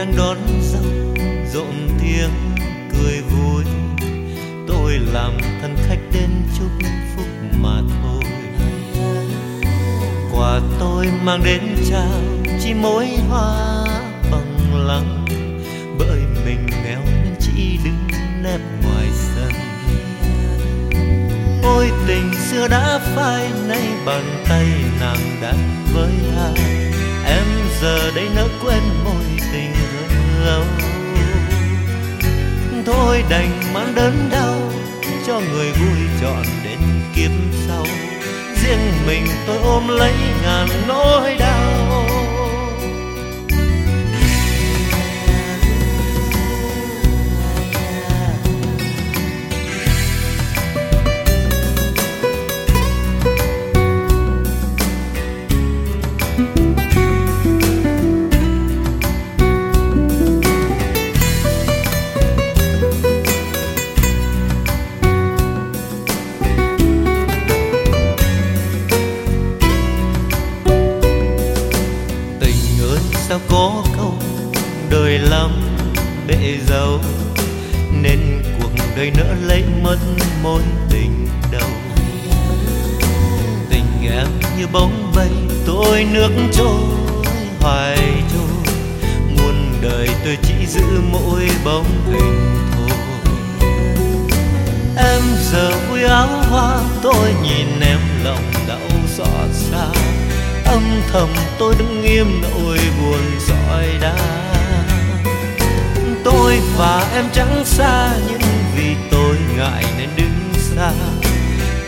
đang đón dâu rộn tiếng cười vui. Tôi làm thân khách đến chúc phúc mà thôi. Quà tôi mang đến trao, chỉ mỗi hoa bằng lăng bởi mình nghèo nên chỉ đứng nép ngoài sân. Ôi, tình xưa đã phai, nay bàn tay nàng đã với ai? Em giờ đây nỡ quên môi tình lâu thôi đành mang đớn đau cho người vui chọn đến kiếp sau. Riêng mình tôi ôm lấy ngàn nỗi đau sao có câu đời lắm bệ dâu nên cuộc đời nỡ lấy mất mối tình đầu. Tình em như bóng bay tôi nước trôi, hoài trôi. Muôn đời tôi chỉ giữ mỗi bóng hình thôi. Em giờ vui áo hoa, tôi nhìn em thầm tôi đứng nghiêm nỗi buồn dõi đá tôi và em chẳng xa, nhưng vì tôi ngại nên đứng xa.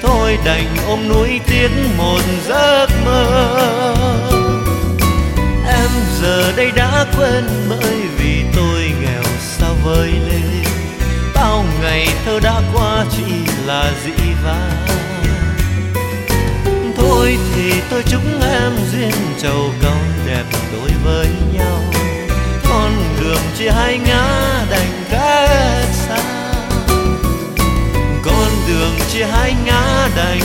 Tôi đành ôm núi tiếc một giấc mơ. Em giờ đây đã quên bởi vì tôi nghèo sao vơi lên bao ngày thơ đã qua chỉ là dĩ vãng. Thôi thì tôi chúc em chầu cao đẹp đôi với nhau. Con đường chia hai ngã đành cách xa. Con đường chia hai ngã đành